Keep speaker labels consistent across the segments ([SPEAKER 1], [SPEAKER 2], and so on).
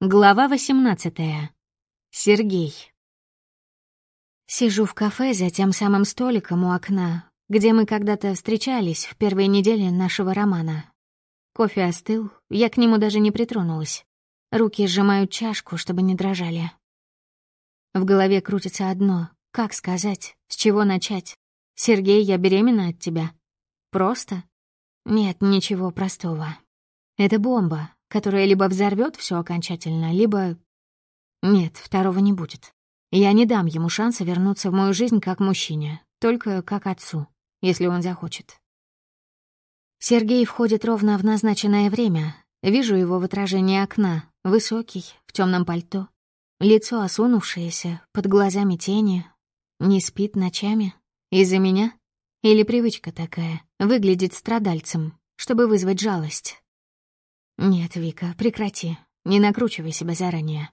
[SPEAKER 1] Глава 18. Сергей. Сижу в кафе за тем самым столиком у окна, где мы когда-то встречались в первой неделе нашего романа. Кофе остыл, я к нему даже не притронулась. Руки сжимают чашку, чтобы не дрожали. В голове крутится одно — как сказать, с чего начать? «Сергей, я беременна от тебя». Просто? Нет, ничего простого. Это бомба, которая либо взорвет все окончательно, либо... Нет, второго не будет. Я не дам ему шанса вернуться в мою жизнь как мужчине, только как отцу, если он захочет. Сергей входит ровно в назначенное время. Вижу его в отражении окна, высокий, в темном пальто. Лицо осунувшееся, под глазами тени. Не спит ночами? Из-за меня? Или привычка такая, выглядит страдальцем, чтобы вызвать жалость? «Нет, Вика, прекрати. Не накручивай себя заранее».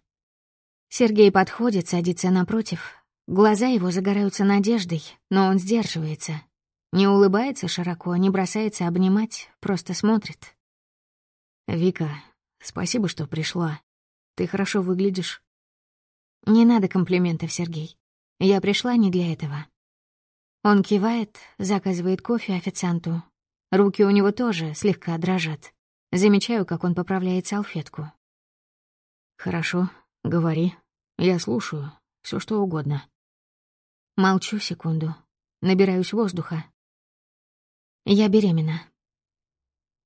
[SPEAKER 1] Сергей подходит, садится напротив. Глаза его загораются надеждой, но он сдерживается. Не улыбается широко, не бросается обнимать, просто смотрит.
[SPEAKER 2] «Вика, спасибо, что пришла. Ты хорошо выглядишь».
[SPEAKER 1] «Не надо комплиментов, Сергей. Я пришла не для этого». Он кивает, заказывает кофе официанту. Руки у него тоже слегка дрожат. Замечаю, как он поправляет салфетку.
[SPEAKER 2] «Хорошо, говори. Я слушаю. все что угодно».
[SPEAKER 1] Молчу секунду. Набираюсь воздуха. Я беременна.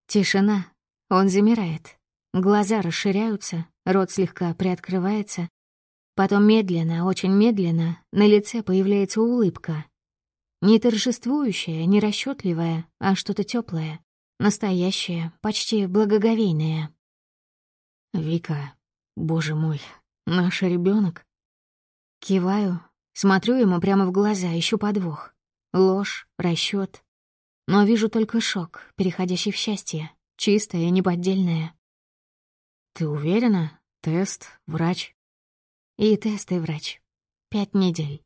[SPEAKER 1] Тишина. Он замирает. Глаза расширяются, рот слегка приоткрывается. Потом медленно, очень медленно, на лице появляется улыбка. Не торжествующая, не расчетливая, а что-то теплое. Настоящее, почти благоговейное.
[SPEAKER 2] «Вика, боже мой, наш ребенок.
[SPEAKER 1] Киваю, смотрю ему прямо в глаза, ищу подвох. Ложь, расчет. Но вижу только шок, переходящий в счастье, чистое, неподдельное.
[SPEAKER 2] «Ты уверена? Тест, врач?»
[SPEAKER 1] И тест, и врач. Пять недель.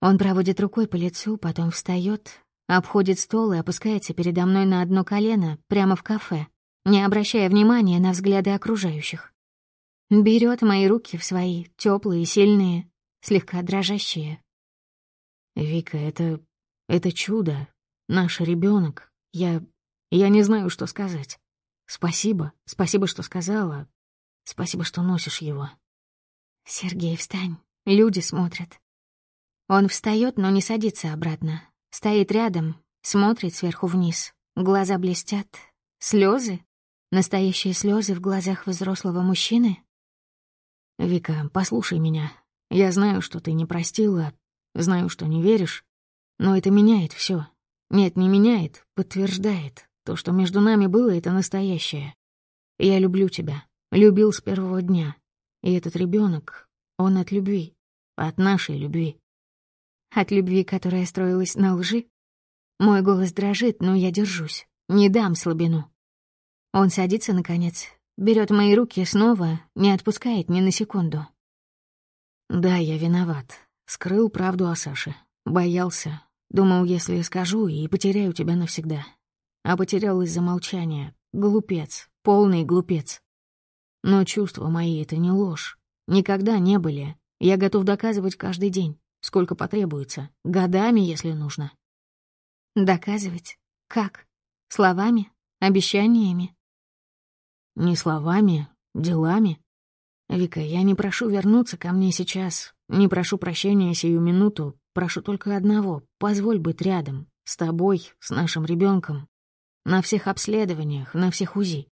[SPEAKER 1] Он проводит рукой по лицу, потом встает, Обходит стол и опускается передо мной на одно колено, прямо в кафе, не обращая внимания на взгляды окружающих. Берет мои руки в свои, теплые, сильные, слегка дрожащие.
[SPEAKER 2] «Вика, это... это чудо. Наш ребенок. Я... я не знаю, что сказать. Спасибо, спасибо, что сказала. Спасибо, что носишь его».
[SPEAKER 1] «Сергей, встань. Люди смотрят». Он встает, но не садится обратно, Стоит рядом, смотрит сверху вниз. Глаза блестят. Слезы? Настоящие слезы в глазах взрослого мужчины?
[SPEAKER 2] «Вика, послушай меня. Я знаю, что ты не простила, знаю, что не веришь, но это меняет все. Нет, не меняет, подтверждает. То, что между нами было, это настоящее. Я люблю тебя, любил с первого дня. И этот ребенок, он от любви, от нашей любви.
[SPEAKER 1] От любви, которая строилась на лжи? Мой голос дрожит, но я держусь. Не дам слабину. Он садится, наконец, берет мои руки снова, не отпускает ни на секунду.
[SPEAKER 2] Да, я виноват. Скрыл правду о Саше. Боялся. Думал, если скажу, и потеряю тебя навсегда. А потерял из-за молчания. Глупец. Полный глупец. Но чувства мои — это не ложь. Никогда не были. Я готов доказывать каждый день. Сколько потребуется. Годами, если нужно.
[SPEAKER 1] Доказывать? Как? Словами? Обещаниями?
[SPEAKER 2] Не словами, делами. Вика, я не прошу вернуться ко мне сейчас, не прошу прощения сию минуту, прошу только одного — позволь быть рядом, с тобой, с нашим ребенком, на всех обследованиях, на всех УЗИ.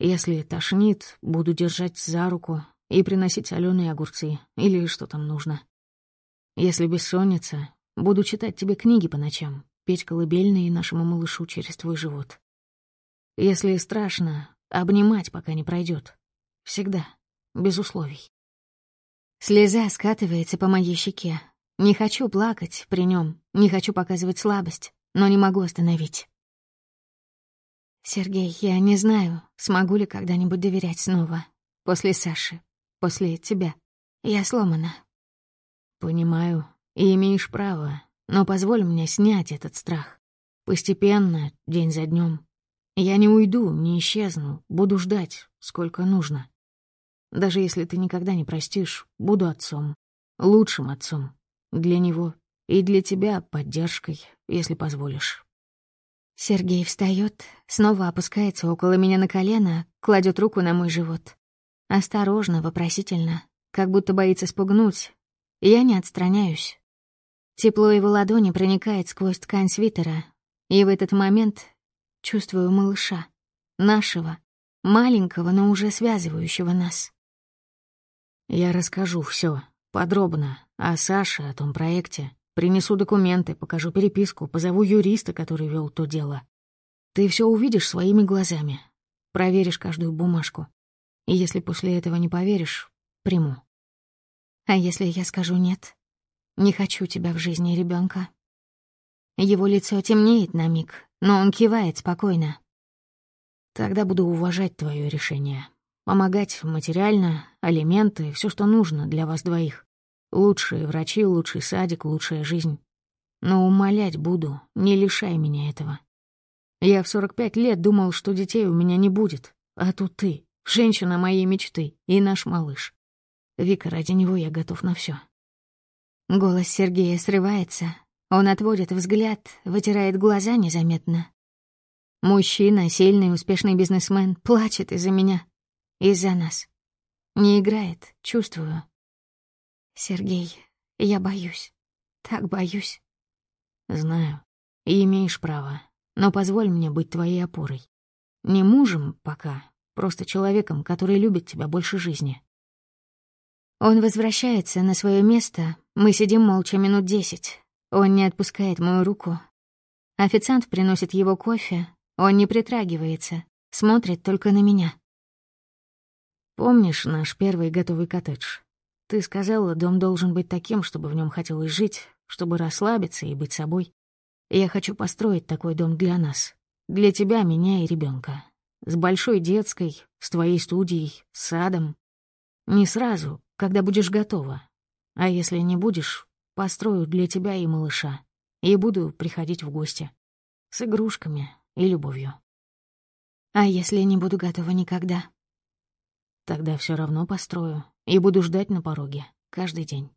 [SPEAKER 2] Если тошнит, буду держать за руку и приносить соленые огурцы или что там нужно. Если бессонница, буду читать тебе книги по ночам, петь колыбельные нашему малышу через твой живот. Если страшно, обнимать, пока не пройдет. Всегда, без условий.
[SPEAKER 1] Слеза скатывается по моей щеке. Не хочу плакать при нем, не хочу показывать слабость, но не могу остановить. Сергей, я не знаю, смогу ли когда-нибудь доверять снова. После Саши, после тебя. Я сломана,
[SPEAKER 2] Понимаю, и имеешь право, но позволь мне снять этот страх. Постепенно, день за днем. Я не уйду, не исчезну, буду ждать, сколько нужно. Даже если ты никогда не простишь, буду отцом. Лучшим отцом. Для него. И для тебя поддержкой, если позволишь.
[SPEAKER 1] Сергей встает, снова опускается около меня на колено, кладет руку на мой живот. Осторожно, вопросительно, как будто боится спугнуть. Я не отстраняюсь. Тепло его ладони проникает сквозь ткань свитера, и в этот момент чувствую малыша, нашего, маленького, но уже связывающего нас.
[SPEAKER 2] Я расскажу все подробно о Саше, о том проекте. Принесу документы, покажу переписку, позову юриста, который вел то дело. Ты все увидишь своими глазами, проверишь каждую бумажку. И если после этого не поверишь, приму.
[SPEAKER 1] А если я скажу нет? Не хочу тебя в жизни ребенка. Его лицо темнеет на миг, но он кивает спокойно.
[SPEAKER 2] Тогда буду уважать твое решение. Помогать материально, алименты, все, что нужно для вас двоих. Лучшие врачи, лучший садик, лучшая жизнь. Но умолять буду, не лишай меня этого. Я в 45 лет думал, что детей у меня не будет. А тут ты, женщина моей мечты и наш малыш. Вика, ради него я готов на все.
[SPEAKER 1] Голос Сергея срывается, он отводит взгляд, вытирает глаза незаметно. Мужчина, сильный, успешный бизнесмен, плачет из-за меня. Из-за нас. Не играет, чувствую. Сергей, я боюсь. Так боюсь.
[SPEAKER 2] Знаю. И имеешь право. Но позволь мне быть твоей опорой. Не мужем пока, просто человеком, который любит тебя больше жизни.
[SPEAKER 1] Он возвращается на свое место. Мы сидим молча минут десять. Он не отпускает мою руку. Официант приносит его кофе. Он не притрагивается, смотрит только на меня.
[SPEAKER 2] «Помнишь наш первый готовый коттедж? Ты сказала, дом должен быть таким, чтобы в нем хотелось жить, чтобы расслабиться и быть собой. Я хочу построить такой дом для нас. Для тебя, меня и ребенка. С большой детской, с твоей студией, с садом. Не сразу, когда будешь готова. А если не будешь, Построю для тебя и малыша. И буду приходить в гости. С игрушками и любовью.
[SPEAKER 1] А если не буду готова никогда?
[SPEAKER 2] Тогда все равно построю и буду ждать на пороге каждый день.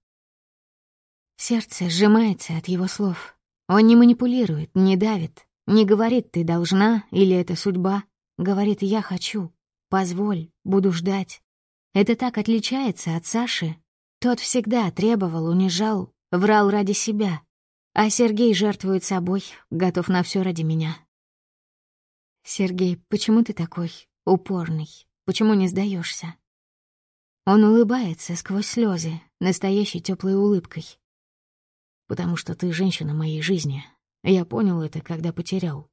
[SPEAKER 1] Сердце сжимается от его слов. Он не манипулирует, не давит, не говорит «ты должна» или «это судьба». Говорит «я хочу», «позволь», «буду ждать». Это так отличается от Саши. Тот всегда требовал, унижал, Врал ради себя, а Сергей жертвует собой, готов на все ради меня. Сергей, почему ты такой упорный? Почему не сдаешься? Он улыбается сквозь слезы, настоящей теплой улыбкой.
[SPEAKER 2] Потому что ты женщина моей жизни. Я понял это, когда потерял.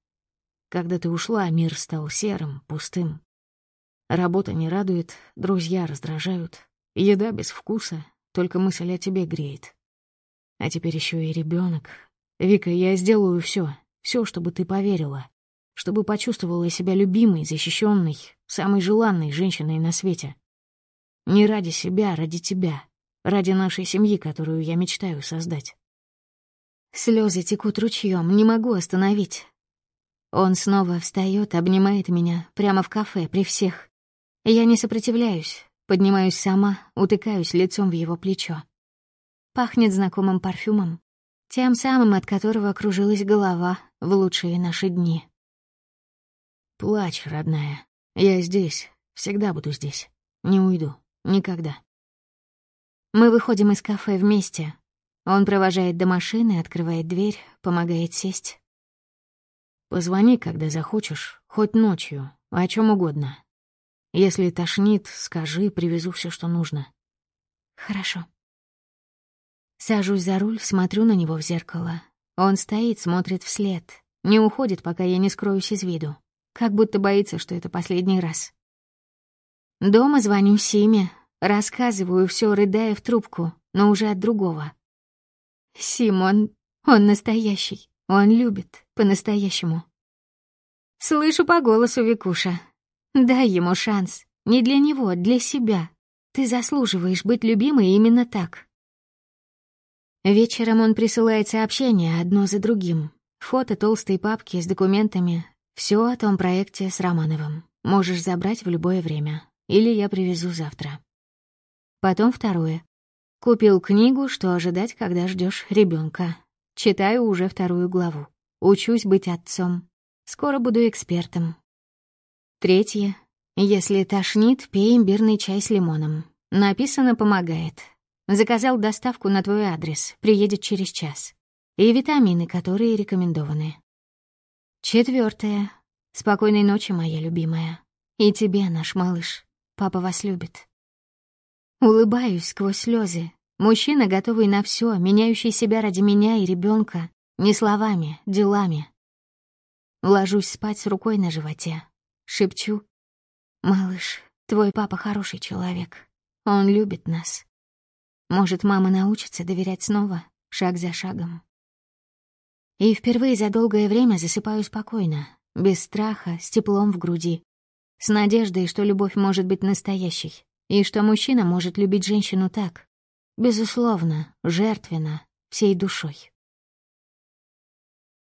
[SPEAKER 2] Когда ты ушла, мир стал серым, пустым. Работа не радует, друзья раздражают. Еда без вкуса, только мысль о тебе греет. А теперь еще и ребенок. Вика, я сделаю все, все, чтобы ты поверила, чтобы почувствовала себя любимой, защищенной, самой желанной женщиной на свете. Не ради себя, а ради тебя, ради нашей семьи, которую я мечтаю создать.
[SPEAKER 1] Слезы текут ручьем, не могу остановить. Он снова встает, обнимает меня прямо в кафе при всех. Я не сопротивляюсь, поднимаюсь сама, утыкаюсь лицом в его плечо. Пахнет знакомым парфюмом, тем самым, от которого кружилась голова в лучшие наши дни.
[SPEAKER 2] «Плачь, родная. Я здесь. Всегда буду здесь. Не уйду. Никогда».
[SPEAKER 1] Мы выходим из кафе вместе. Он провожает до машины, открывает дверь, помогает сесть.
[SPEAKER 2] «Позвони, когда захочешь, хоть ночью, о чем угодно. Если тошнит, скажи, привезу все, что нужно».
[SPEAKER 1] «Хорошо». Сажусь за руль, смотрю на него в зеркало. Он стоит, смотрит вслед. Не уходит, пока я не скроюсь из виду. Как будто боится, что это последний раз. Дома звоню Симе, рассказываю все, рыдая в трубку, но уже от другого. Сим, он... он настоящий. Он любит, по-настоящему. Слышу по голосу Викуша. Дай ему шанс. Не для него, для себя. Ты заслуживаешь быть любимой именно так. Вечером он присылает сообщения одно за другим. Фото толстой папки с документами. Все о том проекте с Романовым. Можешь забрать в любое время. Или я привезу завтра. Потом второе. Купил книгу «Что ожидать, когда ждешь ребенка. Читаю уже вторую главу. Учусь быть отцом. Скоро буду экспертом. Третье. Если тошнит, пей имбирный чай с лимоном. Написано «помогает». Заказал доставку на твой адрес, приедет через час. И витамины, которые рекомендованы. Четвертое. Спокойной ночи, моя любимая. И тебе, наш малыш. Папа вас любит. Улыбаюсь сквозь слезы. Мужчина, готовый на все, меняющий себя ради меня и ребенка, не словами, делами. Ложусь спать с рукой на животе. Шепчу. «Малыш, твой папа хороший человек. Он любит нас. Может, мама научится доверять снова, шаг за шагом. И впервые за долгое время засыпаю спокойно, без страха, с теплом в груди, с надеждой, что любовь может быть настоящей, и что мужчина может любить женщину так, безусловно, жертвенно, всей душой.